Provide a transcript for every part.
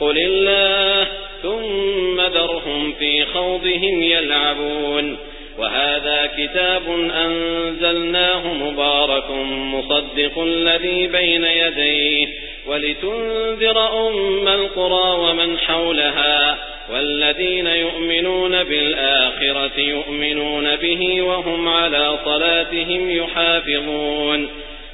قل الله ثم ذرهم في خوضهم يلعبون وهذا كتاب أنزلناه مبارك مصدق الذي بين يديه ولتنذر أم القرى ومن حولها والذين يؤمنون بالآخرة يؤمنون به وهم على صلاتهم يحافظون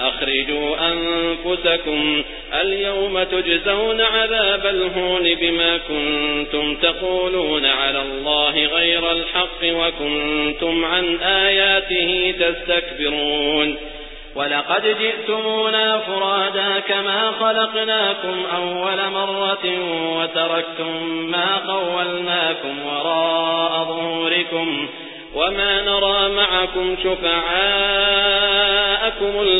أخرجوا أنفسكم اليوم تجزون عذاب الهون بما كنتم تقولون على الله غير الحق وكنتم عن آياته تستكبرون ولقد جئتمونا فرادا كما خلقناكم أول مرة وتركتم ما خولناكم وراء ظهوركم وما نرى معكم شفعاءكم